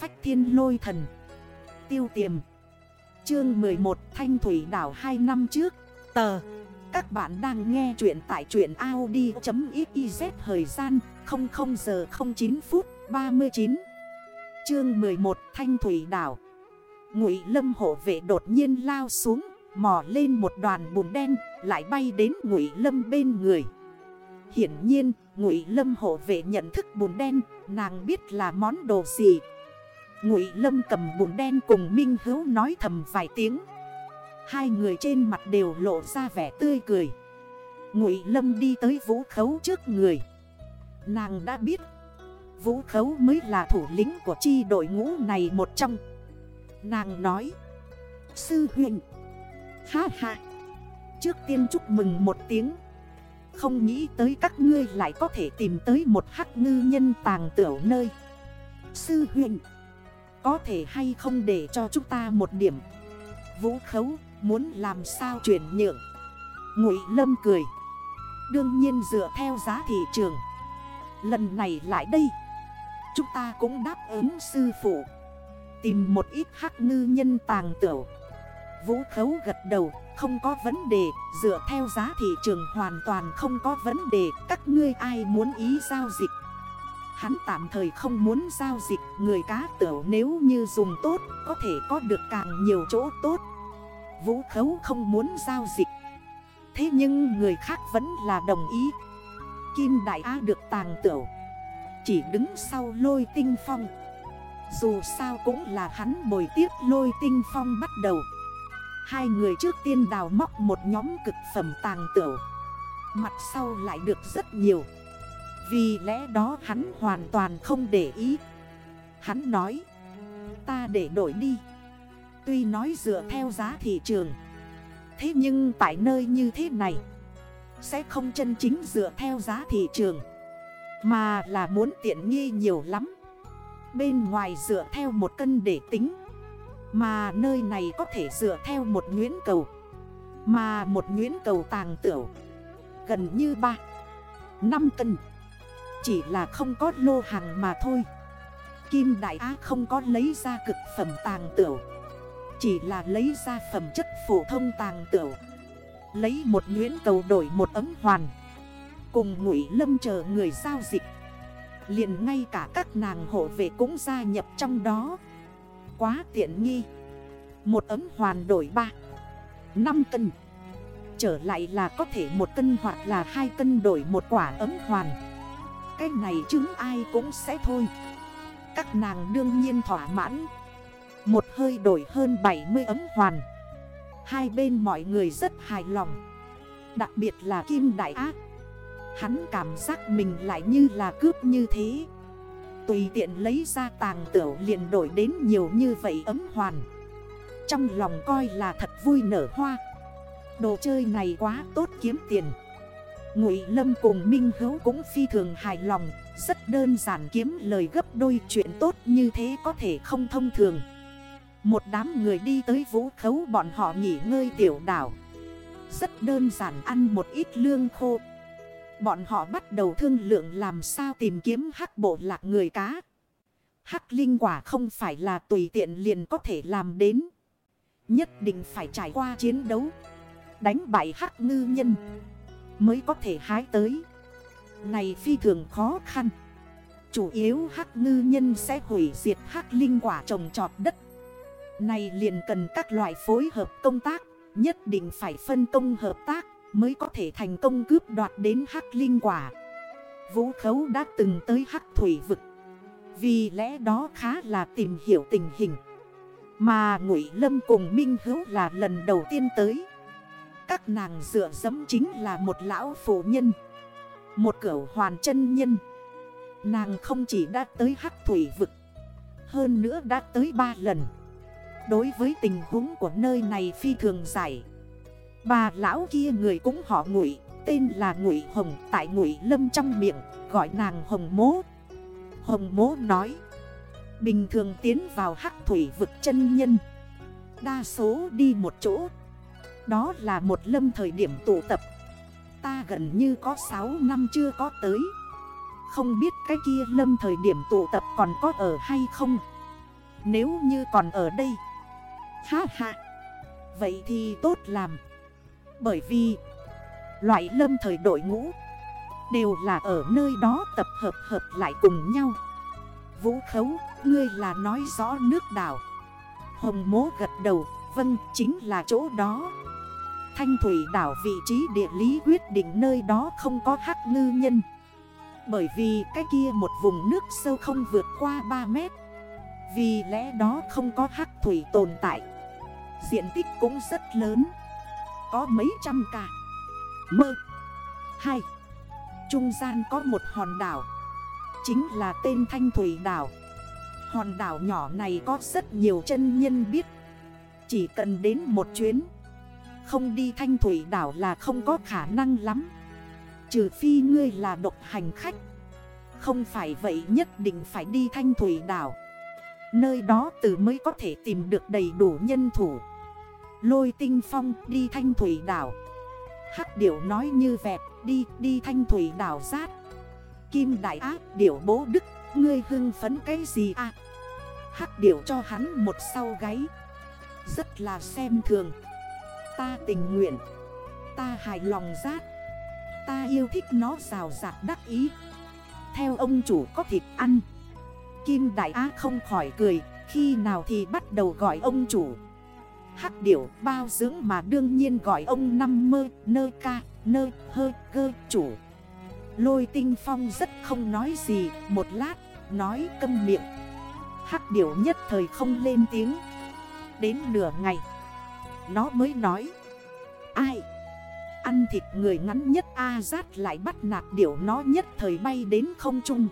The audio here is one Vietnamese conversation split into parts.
phách thiên lôi thần. Tiêu tiềm. Chương 11 Thanh Thủy đảo 2 năm trước. Tờ. Các bạn đang nghe chuyện tại truyện Audi.xyz Thời gian 00 giờ 09 phút 39 Chương 11 Thanh Thủy đảo. Ngụy lâm hộ vệ đột nhiên lao xuống, Mò lên một đoàn bùn đen, Lại bay đến ngụy lâm bên người. Hiển nhiên, ngụy lâm hộ vệ nhận thức bùn đen, Nàng biết là món đồ gì Ngụy lâm cầm bùn đen cùng Minh Hữu nói thầm vài tiếng. Hai người trên mặt đều lộ ra vẻ tươi cười. Ngụy lâm đi tới vũ khấu trước người. Nàng đã biết Vũ khấu mới là thủ lĩnh của chi đội ngũ này một trong. Nàng nói Sư Huyện, Ha ha Trước tiên chúc mừng một tiếng. Không nghĩ tới các ngươi lại có thể tìm tới một hắc ngư nhân tàng tiểu nơi. Sư Huyện. Có thể hay không để cho chúng ta một điểm. Vũ khấu, muốn làm sao chuyển nhượng? Ngụy lâm cười. Đương nhiên dựa theo giá thị trường. Lần này lại đây. Chúng ta cũng đáp ứng sư phụ. Tìm một ít hắc ngư nhân tàng tiểu Vũ khấu gật đầu, Không có vấn đề. Dựa theo giá thị trường hoàn toàn không có vấn đề. Các ngươi ai muốn ý giao dịch? Hắn tạm thời không muốn giao dịch, Người cá tửu nếu như dùng tốt, Có thể có được càng nhiều chỗ tốt. Vũ khấu không muốn giao dịch. Thế nhưng người khác vẫn là đồng ý. Kim Đại Á được tàng tửu. Chỉ đứng sau lôi tinh phong. Dù sao cũng là hắn bồi tiếp lôi tinh phong bắt đầu. Hai người trước tiên đào móc một nhóm cực phẩm tàng tửu. Mặt sau lại được rất nhiều. Vì lẽ đó hắn hoàn toàn không để ý. Hắn nói, Ta để đổi đi. Tuy nói dựa theo giá thị trường, Thế nhưng tại nơi như thế này, Sẽ không chân chính dựa theo giá thị trường, Mà là muốn tiện nghi nhiều lắm. Bên ngoài dựa theo một cân để tính, Mà nơi này có thể dựa theo một nguyễn cầu, Mà một nguyễn cầu tàng tửu, Gần như 3 5 cân. Chỉ là không có lô hàng mà thôi. Kim Đại Á không có lấy ra cực phẩm tàng tửu. Chỉ là lấy ra phẩm chất phổ thông tàng tửu. Lấy một nguyễn cầu đổi một ấm hoàn. Cùng ngụy lâm chờ người giao dịch. Liền ngay cả các nàng hộ vệ cũng gia nhập trong đó. Quá tiện nghi. Một ấm hoàn đổi 3 5 cân. Trở lại là có thể một cân hoặc là hai cân đổi một quả ấm hoàn. Cái này chứng ai cũng sẽ thôi. Các nàng đương nhiên thỏa mãn. Một hơi đổi hơn 70 ấm hoàn. Hai bên mọi người rất hài lòng. Đặc biệt là Kim Đại Ác Hắn cảm giác mình lại như là cướp như thế. Tùy tiện lấy ra tàng tửu liền đổi đến nhiều như vậy ấm hoàn. Trong lòng coi là thật vui nở hoa. Đồ chơi này quá tốt kiếm tiền. Ngụy Lâm cùng Minh Hữu cũng phi thường hài lòng, Rất đơn giản kiếm lời gấp đôi chuyện tốt như thế có thể không thông thường Một đám người đi tới vũ khấu bọn họ nghỉ ngơi tiểu đảo Rất đơn giản ăn một ít lương khô Bọn họ bắt đầu thương lượng làm sao tìm kiếm hắc bộ lạc người cá. Hắc linh quả không phải là tùy tiện liền có thể làm đến. Nhất định phải trải qua chiến đấu. Đánh bại hắc ngư nhân. Mới có thể hái tới. Này phi thường khó khăn. Chủ yếu hắc ngư nhân sẽ hủy diệt hắc linh quả trồng trọt đất. Này liền cần các loại phối hợp công tác. Nhất định phải phân công hợp tác. Mới có thể thành công cướp đoạt đến hắc linh quả Vũ khấu đã từng tới hắc thủy vực Vì lẽ đó khá là tìm hiểu tình hình Mà Ngụy Lâm cùng Minh Hữu là lần đầu tiên tới các nàng dựa dẫm chính là một lão phụ nhân, Một cửu hoàn chân nhân. Nàng không chỉ đã tới hắc thủy vực, Hơn nữa đã tới ba lần. Đối với tình huống của nơi này phi thường giải. Bà lão kia người cũng họ ngụy, Tên là ngụy Hồng, Tại ngụy Lâm trong miệng, Gọi nàng Hồng Mố. Hồng Mố nói, Bình thường tiến vào hắc thủy vực chân nhân, Đa số đi một chỗ đó là một lâm thời điểm tụ tập. Ta gần như có 6 năm chưa có tới. Không biết cái kia lâm thời điểm tụ tập còn có ở hay không? Nếu như còn ở đây. Ha ha. Vậy thì tốt làm. Bởi vì, Loại lâm thời đội ngũ Đều là ở nơi đó tập hợp hợp lại cùng nhau. Vũ khấu, Ngươi là nói rõ nước đảo. Hồng mố gật đầu Vâng chính là chỗ đó. Thanh thủy đảo vị trí địa lý quyết định nơi đó không có hắc ngư nhân. Bởi vì cái kia một vùng nước sâu không vượt qua 3 mét. Vì lẽ đó không có hắc thủy tồn tại. Diện tích cũng rất lớn. Có mấy trăm cả. Mơ. Hai. Trung gian có một hòn đảo. Chính là tên Thanh Thủy Đảo. Hòn đảo nhỏ này có rất nhiều chân nhân biết. Chỉ cần đến một chuyến không đi Thanh Thủy Đảo là không có khả năng lắm. Trừ phi ngươi là độc hành khách. Không phải vậy nhất định phải đi Thanh Thủy Đảo. Nơi đó từ mới có thể tìm được đầy đủ nhân thủ. Lôi tinh phong đi Thanh Thủy Đảo. Hắc điểu nói như vẹt, đi đi Thanh Thủy Đảo rát. Kim đại ác, điểu bố đức, Ngươi hưng phấn cái gì à? Hắc điểu cho hắn một sau gáy. Rất là xem thường. Ta tình nguyện. Ta hài lòng rát. Ta yêu thích nó rào rạc đắc ý. Theo ông chủ có thịt ăn. Kim Đại Á không khỏi cười, Khi nào thì bắt đầu gọi ông chủ. Hắc điểu bao dưỡng mà đương nhiên gọi ông năm mơ, Nơ ca, nơ, hơ cơ chủ. Lôi tinh phong rất không nói gì, Một lát, nói câm miệng. Hắc điểu nhất thời không lên tiếng. Đến nửa ngày nó mới nói. Ai? Ăn thịt người ngắn nhất A rát lại bắt nạt điểu nó nhất thời bay đến không trung.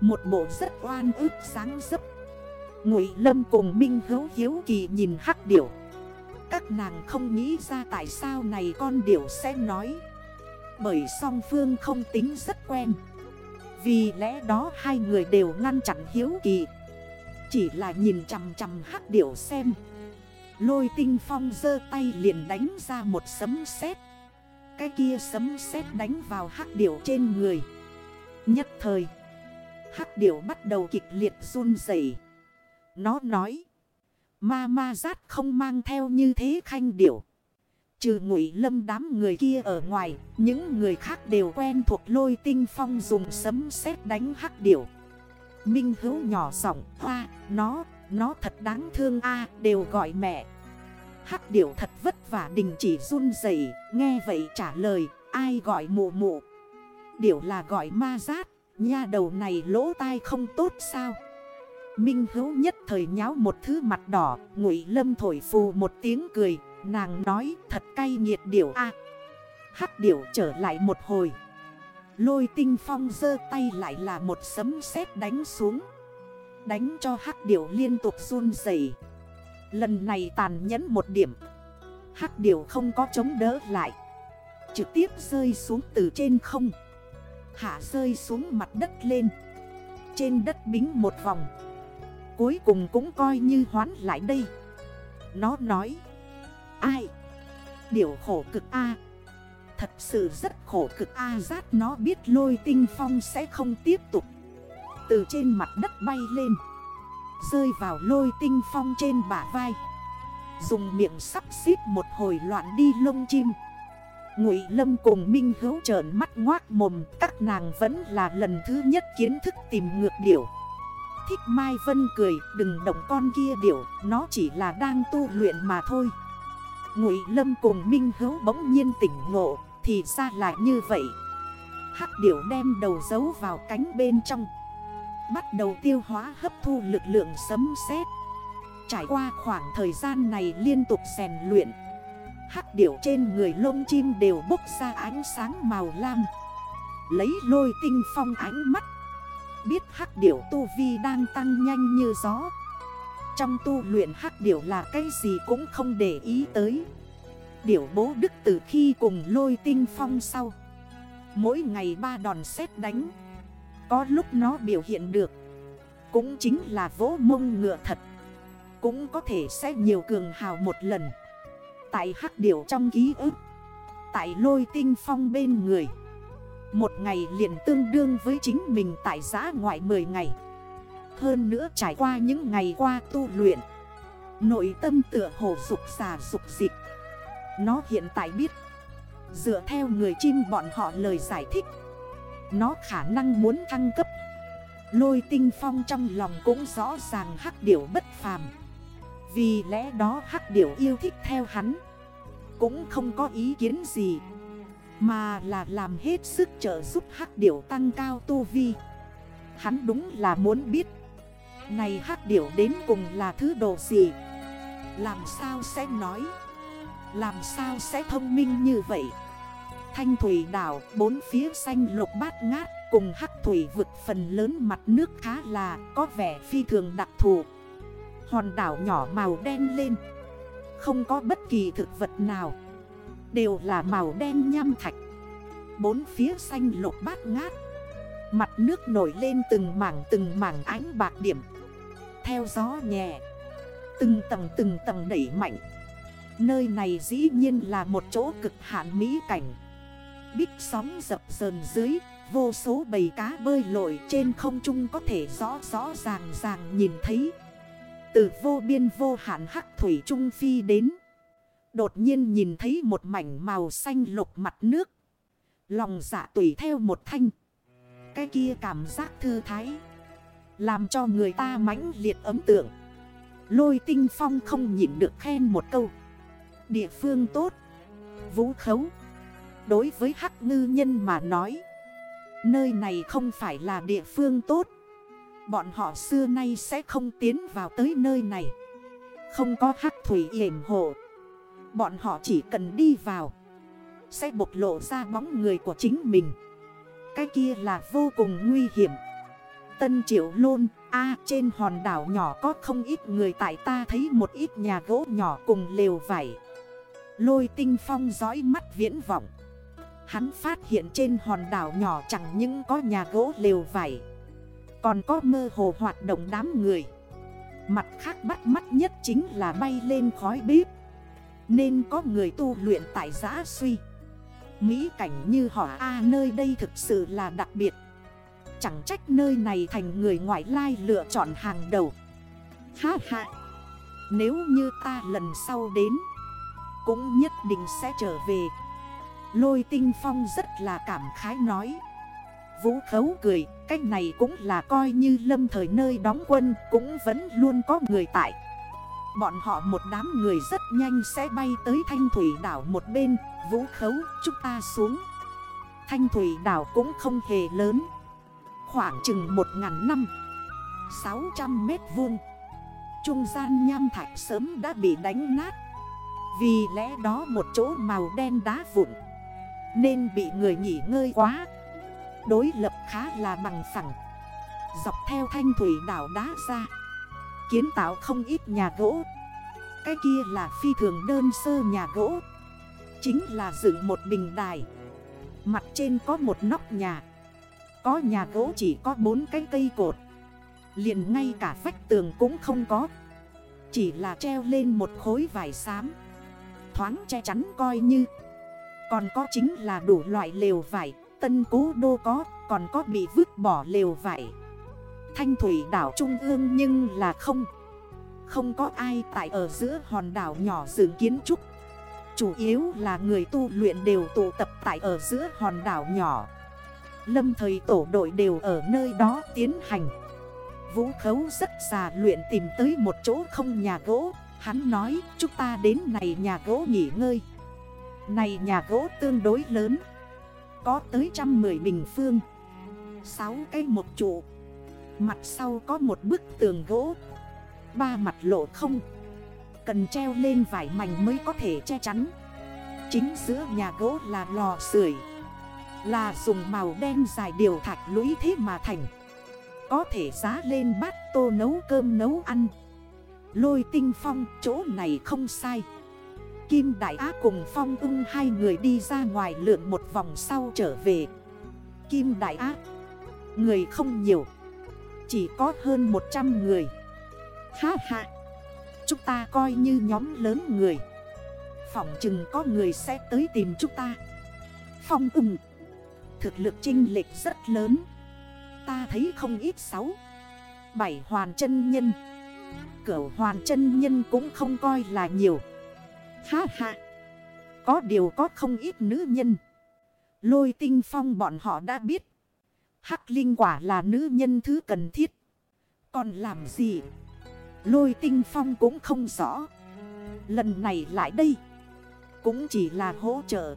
Một bộ rất oan ức sáng dấp. Ngụy Lâm cùng Minh Hữu Hiếu Kỳ nhìn hắc điểu. Các nàng không nghĩ ra tại sao này con điểu sẽ nói. Bởi song phương không tính rất quen. Vì lẽ đó hai người đều ngăn chặn Hiếu Kỳ. Chỉ là nhìn chằm chằm hắc điểu xem. Lôi tinh phong dơ tay liền đánh ra một sấm sét. Cái kia sấm sét đánh vào hắc điểu trên người. Nhất thời Hắc điểu bắt đầu kịch liệt run rẩy. Nó nói Ma ma rát không mang theo như thế khanh điểu. Trừ ngụy lâm đám người kia ở ngoài Những người khác đều quen thuộc lôi tinh phong dùng sấm sét đánh hắc điểu. Minh hữu nhỏ giọng hoa Nó, nó thật đáng thương a, đều gọi mẹ. Hắc điểu thật vất vả đình chỉ run dậy Nghe vậy trả lời, Ai gọi mụ mụ? Điểu là gọi ma rát Nha đầu này lỗ tai không tốt sao? Minh hữu nhất thời nháo một thứ mặt đỏ, Ngụy lâm thổi phù một tiếng cười, Nàng nói, thật cay nghiệt điểu a. Hắc điểu trở lại một hồi. Lôi tinh phong dơ tay lại là một sấm sét đánh xuống. Đánh cho hắc điểu liên tục run dày Lần này tàn nhẫn một điểm. Hắc điểu không có chống đỡ lại. Trực tiếp rơi xuống từ trên không. Hạ rơi xuống mặt đất lên. Trên đất bính một vòng. Cuối cùng cũng coi như hoán lại đây. Nó nói. Ai? Điều khổ cực A. Thật sự rất khổ cực A. À, Giác nó biết lôi tinh phong sẽ không tiếp tục. Từ trên mặt đất bay lên. Rơi vào lôi tinh phong trên bả vai. Dùng miệng sắp xít một hồi loạn đi lông chim. Ngụy Lâm cùng Minh Hữu trợn mắt ngoác mồm, Các nàng vẫn là lần thứ nhất kiến thức tìm ngược điểu. Thích Mai Vân cười, Đừng động con kia điểu, Nó chỉ là đang tu luyện mà thôi. Ngụy Lâm cùng Minh Hữu bỗng nhiên tỉnh ngộ, Thì ra là như vậy. Hắc điểu đem đầu giấu vào cánh bên trong. Bắt đầu tiêu hóa hấp thu lực lượng sấm sét. Trải qua khoảng thời gian này liên tục rèn luyện, Hắc điểu trên người lông chim đều bốc ra ánh sáng màu lam, Lấy lôi tinh phong ánh mắt. Biết hắc điểu tu vi đang tăng nhanh như gió. Trong tu luyện hắc điểu là cái gì cũng không để ý tới. Điểu bố đức từ khi cùng lôi tinh phong sau, Mỗi ngày ba đòn xét đánh có lúc nó biểu hiện được. Cũng chính là vỗ mông ngựa thật. Cũng có thể sẽ nhiều cường hào một lần. Tại hắc điểu trong ký ức, Tại lôi tinh phong bên người. Một ngày liền tương đương với chính mình tại giã ngoại 10 ngày. Hơn nữa trải qua những ngày qua tu luyện, Nội tâm tựa hồ dục xà dục dịch Nó hiện tại biết, Dựa theo người chim bọn họ lời giải thích nó khả năng muốn thăng cấp. Lôi tinh phong trong lòng cũng rõ ràng hắc điểu bất phàm. Vì lẽ đó hắc điểu yêu thích theo hắn. Cũng không có ý kiến gì. Mà là làm hết sức trợ giúp hắc điểu tăng cao tu vi. Hắn đúng là muốn biết. Này hắc điểu đến cùng là thứ đồ gì? Làm sao sẽ nói? Làm sao sẽ thông minh như vậy? Thanh thủy đảo, bốn phía xanh lục bát ngát, Cùng hắc thủy vực phần lớn mặt nước khá là, có vẻ phi thường đặc thù. Hòn đảo nhỏ màu đen lên. Không có bất kỳ thực vật nào. Đều là màu đen nham thạch. Bốn phía xanh lục bát ngát. Mặt nước nổi lên từng mảng từng mảng ánh bạc điểm. Theo gió nhẹ. Từng tầng từng tầng đẩy mạnh. Nơi này dĩ nhiên là một chỗ cực hạn mỹ cảnh. Bích sóng dập dờn dưới, Vô số bầy cá bơi lội trên không trung có thể rõ rõ ràng ràng nhìn thấy. Từ vô biên vô hạn hắc thủy trung phi đến, Đột nhiên nhìn thấy một mảnh màu xanh lục mặt nước. Lòng dạ tùy theo một thanh. Cái kia cảm giác thư thái, Làm cho người ta mãnh liệt ấm tượng. Lôi tinh phong không nhịn được khen một câu. Địa phương tốt. Vũ khấu. Đối với hắc ngư nhân mà nói, Nơi này không phải là địa phương tốt. Bọn họ xưa nay sẽ không tiến vào tới nơi này. Không có hắc thủy yểm hộ. Bọn họ chỉ cần đi vào, Sẽ bộc lộ ra bóng người của chính mình. Cái kia là vô cùng nguy hiểm. Tân triệu lôn, A, trên hòn đảo nhỏ có không ít người, tại ta thấy một ít nhà gỗ nhỏ cùng lều vải. Lôi tinh phong dõi mắt viễn vọng. Hắn phát hiện trên hòn đảo nhỏ chẳng những có nhà gỗ lều vải, Còn có mơ hồ hoạt động đám người. Mặt khác bắt mắt nhất chính là bay lên khói bếp, Nên có người tu luyện tại giã suy. Mỹ cảnh như họ, A, nơi đây thực sự là đặc biệt. Chẳng trách nơi này thành người ngoại lai lựa chọn hàng đầu. Ha ha! Nếu như ta lần sau đến, Cũng nhất định sẽ trở về. Lôi tinh phong rất là cảm khái nói. Vũ khấu cười, Cách này cũng là coi như lâm thời nơi đóng quân, Cũng vẫn luôn có người tại. Bọn họ một đám người rất nhanh sẽ bay tới thanh thủy đảo một bên. Vũ khấu, chúng ta xuống. Thanh thủy đảo cũng không hề lớn. Khoảng chừng 1.000 năm. 600 mét vuông. Trung gian nham thạch sớm đã bị đánh nát. Vì lẽ đó một chỗ màu đen đá vụn nên bị người nghỉ ngơi quá. Đối lập khá là bằng phẳng. Dọc theo thanh thủy đảo đá ra, Kiến tạo không ít nhà gỗ. Cái kia là phi thường đơn sơ nhà gỗ, Chính là dựng một bình đài. Mặt trên có một nóc nhà, Có nhà gỗ chỉ có bốn cái cây cột. Liền ngay cả vách tường cũng không có, Chỉ là treo lên một khối vải xám, Thoáng che chắn coi như còn có chính là đủ loại lều vải, Tân cố đô có, Còn có bị vứt bỏ lều vải. Thanh thủy đảo trung ương nhưng là không. Không có ai tại ở giữa hòn đảo nhỏ dựng kiến trúc. Chủ yếu là người tu luyện đều tụ tập tại ở giữa hòn đảo nhỏ. Lâm thời tổ đội đều ở nơi đó tiến hành. Vũ khấu rất già luyện tìm tới một chỗ không nhà gỗ. Hắn nói, chúng ta đến này nhà gỗ nghỉ ngơi này nhà gỗ tương đối lớn. Có tới trăm mười bình phương. Sáu cây một trụ. Mặt sau có một bức tường gỗ. Ba mặt lộ không. Cần treo lên vải mảnh mới có thể che chắn. Chính giữa nhà gỗ là lò sưởi. Là dùng màu đen dài điều thạch lũy thế mà thành. Có thể giá lên bát tô nấu cơm nấu ăn. Lôi tinh phong, chỗ này không sai. Kim Đại Á cùng Phong ưng hai người đi ra ngoài lượn một vòng sau trở về. Kim Đại Á, Người không nhiều, Chỉ có hơn 100 người. Ha ha, Chúng ta coi như nhóm lớn người. Phỏng chừng có người sẽ tới tìm chúng ta. Phong ưng, Thực lực chinh lệch rất lớn. Ta thấy không ít sáu, Bảy hoàn chân nhân. Cửu hoàn chân nhân cũng không coi là nhiều. Ha ha. Có điều có không ít nữ nhân. Lôi tinh phong bọn họ đã biết. Hắc linh quả là nữ nhân thứ cần thiết. Còn làm gì? Lôi tinh phong cũng không rõ. Lần này lại đây. Cũng chỉ là hỗ trợ.